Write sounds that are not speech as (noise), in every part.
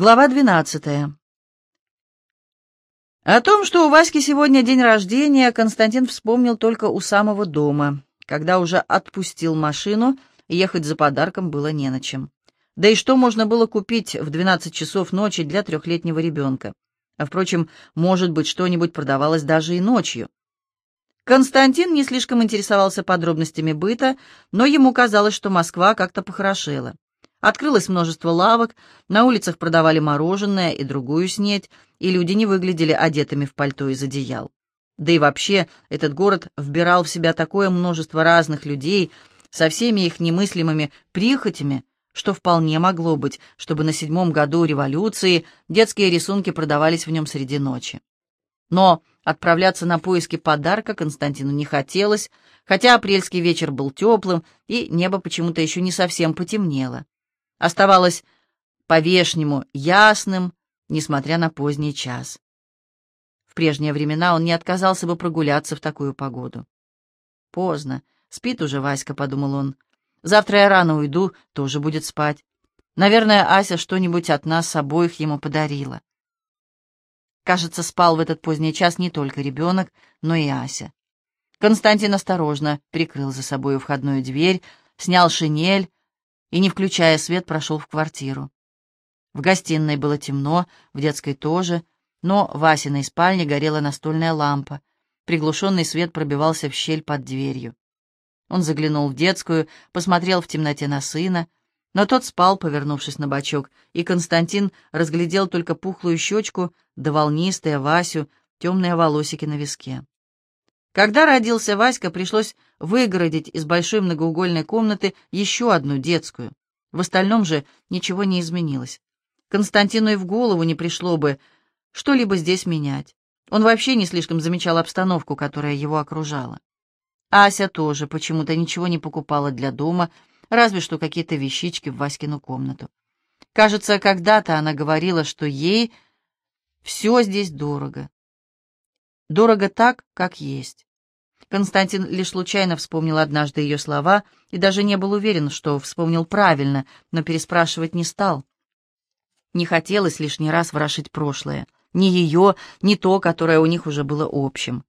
Глава 12. О том, что у Васьки сегодня день рождения, Константин вспомнил только у самого дома, когда уже отпустил машину, ехать за подарком было не на чем. Да и что можно было купить в 12 часов ночи для трехлетнего ребенка? А, впрочем, может быть, что-нибудь продавалось даже и ночью. Константин не слишком интересовался подробностями быта, но ему казалось, что Москва как-то похорошела. Открылось множество лавок, на улицах продавали мороженое и другую снеть, и люди не выглядели одетыми в пальто из одеял. Да и вообще, этот город вбирал в себя такое множество разных людей со всеми их немыслимыми прихотями, что вполне могло быть, чтобы на седьмом году революции детские рисунки продавались в нем среди ночи. Но отправляться на поиски подарка Константину не хотелось, хотя апрельский вечер был теплым, и небо почему-то еще не совсем потемнело оставалось по-вешнему ясным, несмотря на поздний час. В прежние времена он не отказался бы прогуляться в такую погоду. «Поздно. Спит уже Васька», — подумал он. «Завтра я рано уйду, тоже будет спать. Наверное, Ася что-нибудь от нас обоих ему подарила». Кажется, спал в этот поздний час не только ребенок, но и Ася. Константин осторожно прикрыл за собой входную дверь, снял шинель, и, не включая свет, прошел в квартиру. В гостиной было темно, в детской тоже, но в Васиной спальне горела настольная лампа. Приглушенный свет пробивался в щель под дверью. Он заглянул в детскую, посмотрел в темноте на сына, но тот спал, повернувшись на бочок, и Константин разглядел только пухлую щечку да волнистые Васю, темные волосики на виске. Когда родился Васька, пришлось выгородить из большой многоугольной комнаты еще одну детскую. В остальном же ничего не изменилось. Константину и в голову не пришло бы что-либо здесь менять. Он вообще не слишком замечал обстановку, которая его окружала. Ася тоже почему-то ничего не покупала для дома, разве что какие-то вещички в Васькину комнату. Кажется, когда-то она говорила, что ей все здесь дорого. Дорого так, как есть. Константин лишь случайно вспомнил однажды ее слова и даже не был уверен, что вспомнил правильно, но переспрашивать не стал. Не хотелось лишний раз ворошить прошлое. Ни ее, ни то, которое у них уже было общим.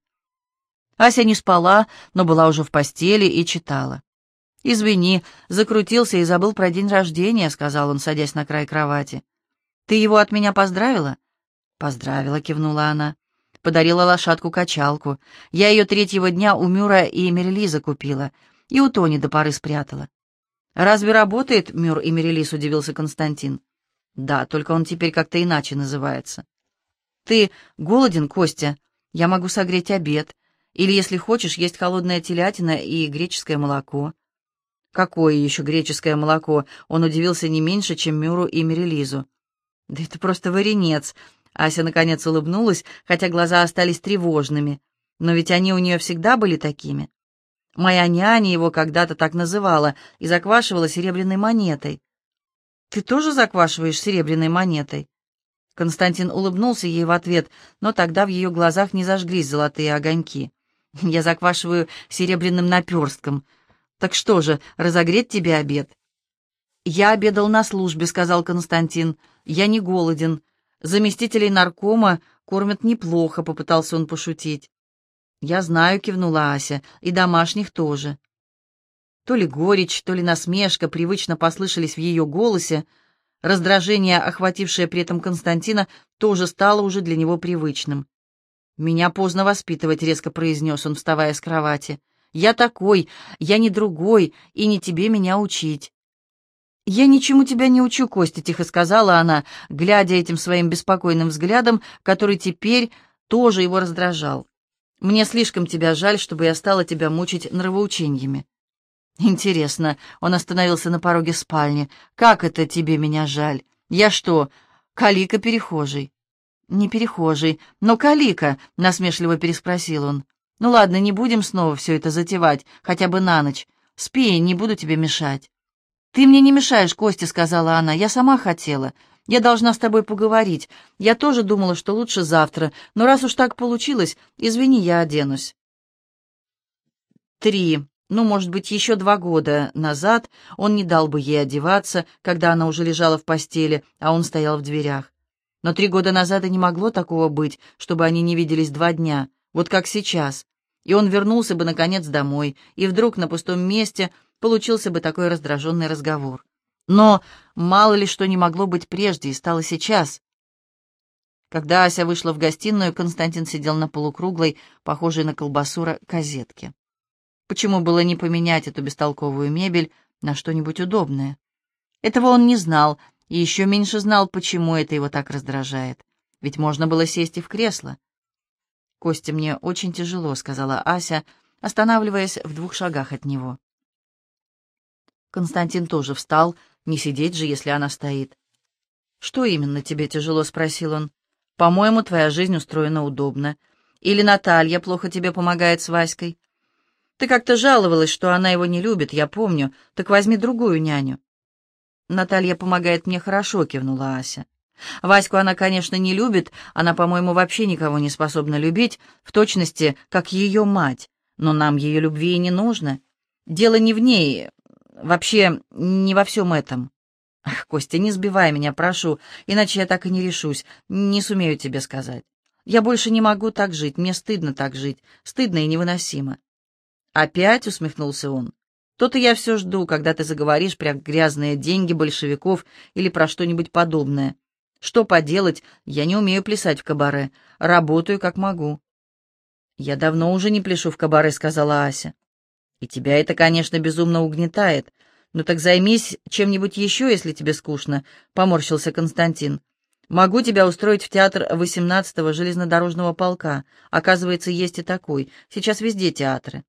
Ася не спала, но была уже в постели и читала. «Извини, закрутился и забыл про день рождения», — сказал он, садясь на край кровати. «Ты его от меня поздравила?» «Поздравила», — кивнула она. Подарила лошадку-качалку. Я ее третьего дня у Мюра и Мерилиза купила. И у Тони до поры спрятала. «Разве работает Мюр и Мерилиз?» — удивился Константин. «Да, только он теперь как-то иначе называется». «Ты голоден, Костя? Я могу согреть обед. Или, если хочешь, есть холодная телятина и греческое молоко». «Какое еще греческое молоко?» Он удивился не меньше, чем Мюру и Мерилизу. «Да это просто варенец. Ася наконец улыбнулась, хотя глаза остались тревожными. Но ведь они у нее всегда были такими. Моя няня его когда-то так называла и заквашивала серебряной монетой. «Ты тоже заквашиваешь серебряной монетой?» Константин улыбнулся ей в ответ, но тогда в ее глазах не зажглись золотые огоньки. (laughs) «Я заквашиваю серебряным наперстком. Так что же, разогреть тебе обед?» «Я обедал на службе», — сказал Константин. «Я не голоден. Заместителей наркома кормят неплохо», — попытался он пошутить. «Я знаю», — кивнула Ася, — «и домашних тоже». То ли горечь, то ли насмешка привычно послышались в ее голосе. Раздражение, охватившее при этом Константина, тоже стало уже для него привычным. «Меня поздно воспитывать», — резко произнес он, вставая с кровати. «Я такой, я не другой, и не тебе меня учить». «Я ничему тебя не учу, Костя», — тихо сказала она, глядя этим своим беспокойным взглядом, который теперь тоже его раздражал. «Мне слишком тебя жаль, чтобы я стала тебя мучить нравоучениями». «Интересно», — он остановился на пороге спальни, — «как это тебе меня жаль? Я что, калика перехожий?» «Не перехожий, но калика», — насмешливо переспросил он. «Ну ладно, не будем снова все это затевать, хотя бы на ночь. Спи, не буду тебе мешать». «Ты мне не мешаешь, Костя», — сказала она. «Я сама хотела. Я должна с тобой поговорить. Я тоже думала, что лучше завтра, но раз уж так получилось, извини, я оденусь». Три. Ну, может быть, еще два года назад он не дал бы ей одеваться, когда она уже лежала в постели, а он стоял в дверях. Но три года назад и не могло такого быть, чтобы они не виделись два дня, вот как сейчас. И он вернулся бы, наконец, домой, и вдруг на пустом месте получился бы такой раздраженный разговор. Но мало ли что не могло быть прежде и стало сейчас. Когда Ася вышла в гостиную, Константин сидел на полукруглой, похожей на колбасу, козетке. Почему было не поменять эту бестолковую мебель на что-нибудь удобное? Этого он не знал, и еще меньше знал, почему это его так раздражает. Ведь можно было сесть и в кресло. «Костя, мне очень тяжело», — сказала Ася, останавливаясь в двух шагах от него. Константин тоже встал, не сидеть же, если она стоит. «Что именно тебе тяжело?» — спросил он. «По-моему, твоя жизнь устроена удобно. Или Наталья плохо тебе помогает с Васькой? Ты как-то жаловалась, что она его не любит, я помню. Так возьми другую няню». «Наталья помогает мне хорошо», — кивнула Ася. Ваську она, конечно, не любит, она, по-моему, вообще никого не способна любить, в точности, как ее мать, но нам ее любви и не нужно. Дело не в ней, вообще не во всем этом. Ах, Костя, не сбивай меня, прошу, иначе я так и не решусь, не сумею тебе сказать. Я больше не могу так жить, мне стыдно так жить, стыдно и невыносимо. Опять усмехнулся он. То-то я все жду, когда ты заговоришь про грязные деньги большевиков или про что-нибудь подобное. Что поделать, я не умею плясать в кабаре. Работаю, как могу. «Я давно уже не пляшу в кабаре», — сказала Ася. «И тебя это, конечно, безумно угнетает. Ну так займись чем-нибудь еще, если тебе скучно», — поморщился Константин. «Могу тебя устроить в театр 18-го железнодорожного полка. Оказывается, есть и такой. Сейчас везде театры».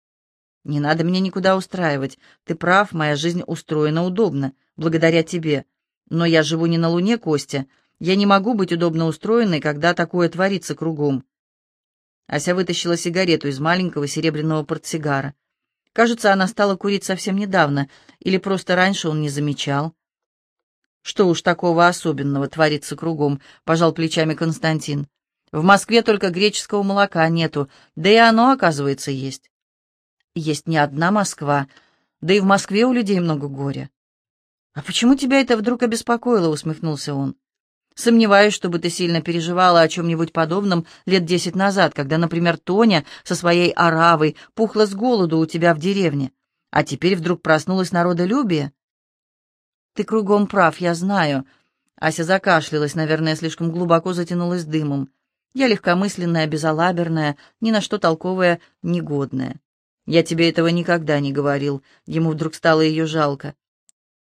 «Не надо меня никуда устраивать. Ты прав, моя жизнь устроена удобно, благодаря тебе. Но я живу не на Луне, Костя, я не могу быть удобно устроенной, когда такое творится кругом. Ася вытащила сигарету из маленького серебряного портсигара. Кажется, она стала курить совсем недавно, или просто раньше он не замечал. «Что уж такого особенного творится кругом», — пожал плечами Константин. «В Москве только греческого молока нету, да и оно, оказывается, есть». «Есть не одна Москва, да и в Москве у людей много горя». «А почему тебя это вдруг обеспокоило?» — усмехнулся он. Сомневаюсь, чтобы ты сильно переживала о чем-нибудь подобном лет десять назад, когда, например, Тоня со своей оравой пухла с голоду у тебя в деревне, а теперь вдруг проснулась народолюбие. Ты кругом прав, я знаю. Ася закашлялась, наверное, слишком глубоко затянулась дымом. Я легкомысленная, безалаберная, ни на что толковая, негодная. Я тебе этого никогда не говорил. Ему вдруг стало ее жалко.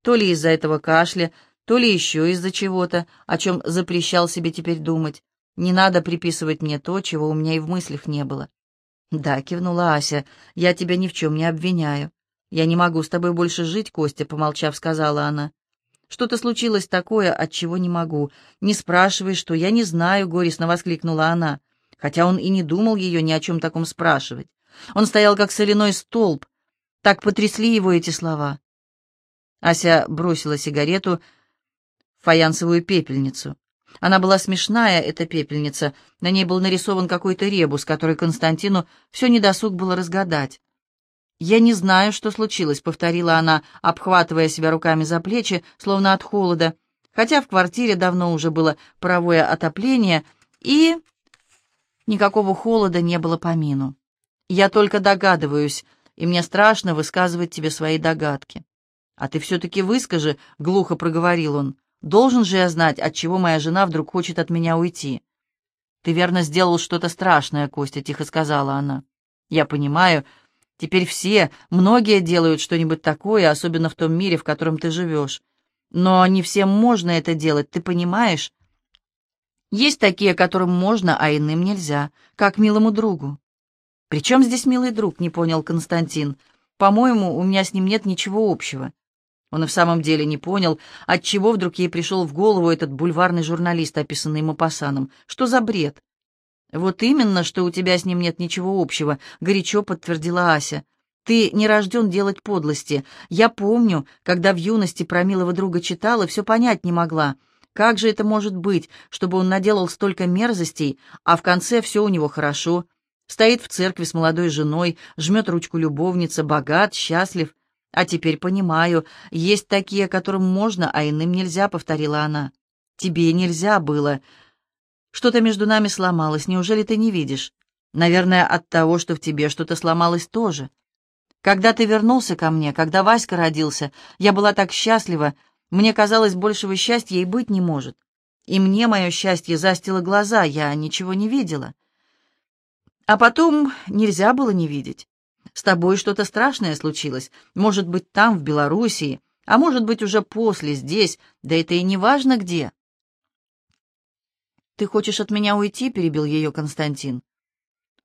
То ли из-за этого кашля, то ли еще из-за чего-то, о чем запрещал себе теперь думать. Не надо приписывать мне то, чего у меня и в мыслях не было. «Да», — кивнула Ася, — «я тебя ни в чем не обвиняю. Я не могу с тобой больше жить, Костя», — помолчав, сказала она. «Что-то случилось такое, от чего не могу. Не спрашивай, что я не знаю», — горестно воскликнула она, хотя он и не думал ее ни о чем таком спрашивать. Он стоял как соляной столб. Так потрясли его эти слова. Ася бросила сигарету, — фаянсовую пепельницу. Она была смешная, эта пепельница. На ней был нарисован какой-то ребус, который Константину все недосуг было разгадать. «Я не знаю, что случилось», — повторила она, обхватывая себя руками за плечи, словно от холода, хотя в квартире давно уже было паровое отопление, и... Никакого холода не было по мину. «Я только догадываюсь, и мне страшно высказывать тебе свои догадки». «А ты все-таки выскажи», — глухо проговорил он. Должен же я знать, от чего моя жена вдруг хочет от меня уйти. Ты верно сделал что-то страшное, Костя, тихо сказала она. Я понимаю, теперь все, многие делают что-нибудь такое, особенно в том мире, в котором ты живешь. Но не всем можно это делать, ты понимаешь? Есть такие, которым можно, а иным нельзя, как милому другу. «При чем здесь милый друг?» — не понял Константин. «По-моему, у меня с ним нет ничего общего. Он и в самом деле не понял, отчего вдруг ей пришел в голову этот бульварный журналист, описанный Мапасаном. Что за бред? «Вот именно, что у тебя с ним нет ничего общего», — горячо подтвердила Ася. «Ты не рожден делать подлости. Я помню, когда в юности про милого друга читала, все понять не могла. Как же это может быть, чтобы он наделал столько мерзостей, а в конце все у него хорошо? Стоит в церкви с молодой женой, жмет ручку любовница, богат, счастлив. А теперь понимаю, есть такие, которым можно, а иным нельзя, — повторила она. Тебе нельзя было. Что-то между нами сломалось, неужели ты не видишь? Наверное, от того, что в тебе что-то сломалось тоже. Когда ты вернулся ко мне, когда Васька родился, я была так счастлива, мне казалось, большего счастья и быть не может. И мне мое счастье застило глаза, я ничего не видела. А потом нельзя было не видеть. С тобой что-то страшное случилось, может быть, там, в Белоруссии, а может быть, уже после, здесь, да это и не важно где. «Ты хочешь от меня уйти?» — перебил ее Константин.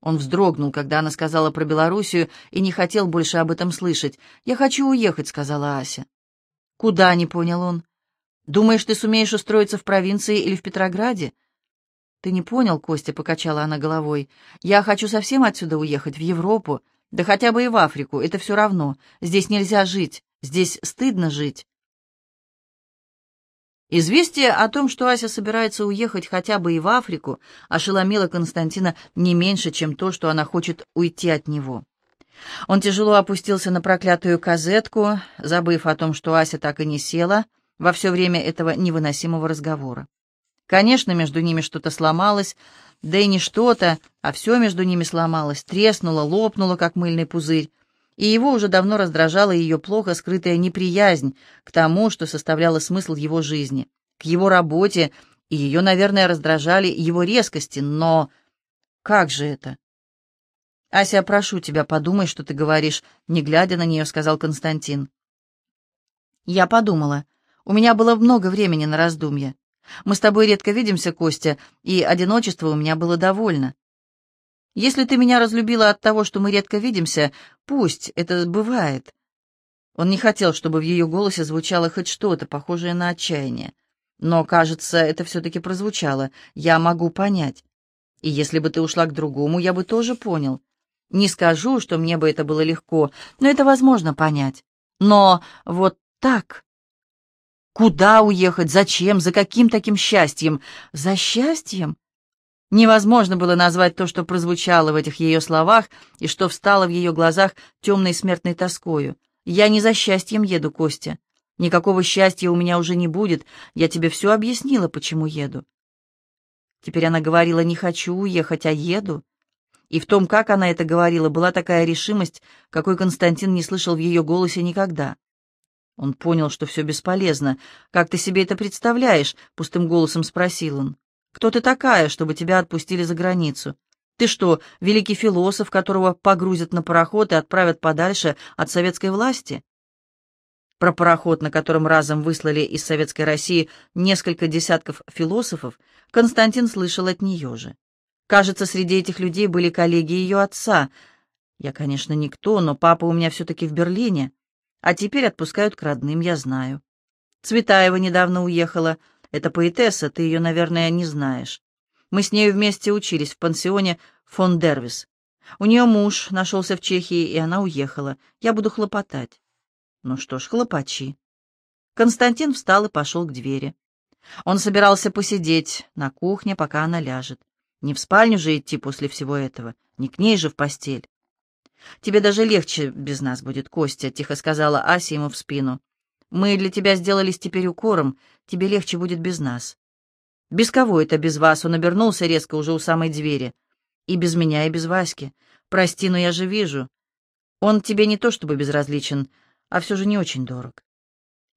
Он вздрогнул, когда она сказала про Белоруссию, и не хотел больше об этом слышать. «Я хочу уехать», — сказала Ася. «Куда?» — не понял он. «Думаешь, ты сумеешь устроиться в провинции или в Петрограде?» «Ты не понял, Костя», — покачала она головой. «Я хочу совсем отсюда уехать, в Европу, да хотя бы и в Африку, это все равно. Здесь нельзя жить, здесь стыдно жить». Известие о том, что Ася собирается уехать хотя бы и в Африку, ошеломило Константина не меньше, чем то, что она хочет уйти от него. Он тяжело опустился на проклятую казетку, забыв о том, что Ася так и не села во все время этого невыносимого разговора. Конечно, между ними что-то сломалось, да и не что-то, а все между ними сломалось, треснуло, лопнуло, как мыльный пузырь, и его уже давно раздражала ее плохо скрытая неприязнь к тому, что составляло смысл его жизни, к его работе, и ее, наверное, раздражали его резкости, но как же это? «Ася, прошу тебя, подумай, что ты говоришь», — не глядя на нее, сказал Константин. Я подумала. У меня было много времени на раздумье. Мы с тобой редко видимся, Костя, и одиночество у меня было довольно. Если ты меня разлюбила от того, что мы редко видимся, пусть это бывает. Он не хотел, чтобы в ее голосе звучало хоть что-то, похожее на отчаяние. Но, кажется, это все-таки прозвучало. Я могу понять. И если бы ты ушла к другому, я бы тоже понял. Не скажу, что мне бы это было легко, но это возможно понять. Но вот так... Куда уехать? Зачем? За каким таким счастьем? За счастьем? Невозможно было назвать то, что прозвучало в этих ее словах и что встало в ее глазах темной смертной тоскою. «Я не за счастьем еду, Костя. Никакого счастья у меня уже не будет. Я тебе все объяснила, почему еду». Теперь она говорила «не хочу уехать, а еду». И в том, как она это говорила, была такая решимость, какой Константин не слышал в ее голосе никогда. Он понял, что все бесполезно. «Как ты себе это представляешь?» — пустым голосом спросил он. Кто ты такая, чтобы тебя отпустили за границу? Ты что, великий философ, которого погрузят на пароход и отправят подальше от советской власти? Про пароход, на котором разом выслали из Советской России несколько десятков философов, Константин слышал от нее же. Кажется, среди этих людей были коллеги ее отца. Я, конечно, никто, но папа у меня все-таки в Берлине. А теперь отпускают к родным, я знаю. Цветаева недавно уехала, это поэтесса, ты ее, наверное, не знаешь. Мы с нею вместе учились в пансионе фон Дервис. У нее муж нашелся в Чехии, и она уехала. Я буду хлопотать. Ну что ж, хлопачи. Константин встал и пошел к двери. Он собирался посидеть на кухне, пока она ляжет. Не в спальню же идти после всего этого, не к ней же в постель. «Тебе даже легче без нас будет, Костя», — тихо сказала Ася ему в спину. Мы для тебя сделались теперь укором, тебе легче будет без нас». «Без кого это без вас?» Он обернулся резко уже у самой двери. «И без меня, и без Васьки. Прости, но я же вижу. Он тебе не то чтобы безразличен, а все же не очень дорог».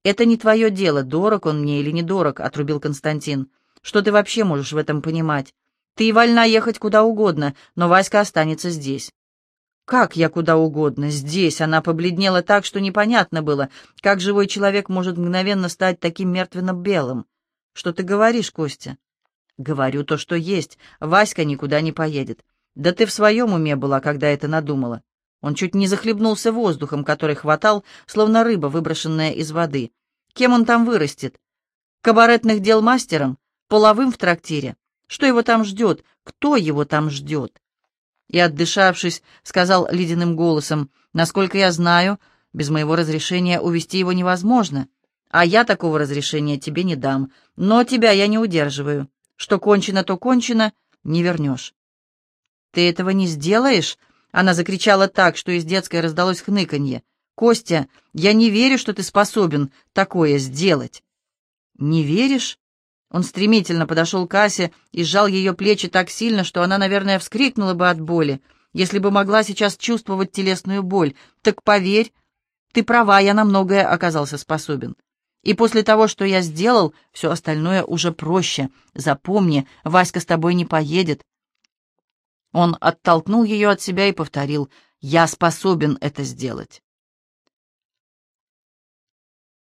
«Это не твое дело, дорог он мне или не дорог», — отрубил Константин. «Что ты вообще можешь в этом понимать? Ты вольна ехать куда угодно, но Васька останется здесь. Как я куда угодно? Здесь она побледнела так, что непонятно было, как живой человек может мгновенно стать таким мертвенно-белым. Что ты говоришь, Костя? Говорю то, что есть. Васька никуда не поедет. Да ты в своем уме была, когда это надумала. Он чуть не захлебнулся воздухом, который хватал, словно рыба, выброшенная из воды. Кем он там вырастет? Кабаретных дел мастером? Половым в трактире? Что его там ждет? Кто его там ждет? И, отдышавшись, сказал ледяным голосом, «Насколько я знаю, без моего разрешения увести его невозможно, а я такого разрешения тебе не дам, но тебя я не удерживаю. Что кончено, то кончено, не вернешь». «Ты этого не сделаешь?» Она закричала так, что из детской раздалось хныканье. «Костя, я не верю, что ты способен такое сделать». «Не веришь?» Он стремительно подошел к Асе и сжал ее плечи так сильно, что она, наверное, вскрикнула бы от боли, если бы могла сейчас чувствовать телесную боль. «Так поверь, ты права, я на многое оказался способен. И после того, что я сделал, все остальное уже проще. Запомни, Васька с тобой не поедет. Он оттолкнул ее от себя и повторил, «Я способен это сделать».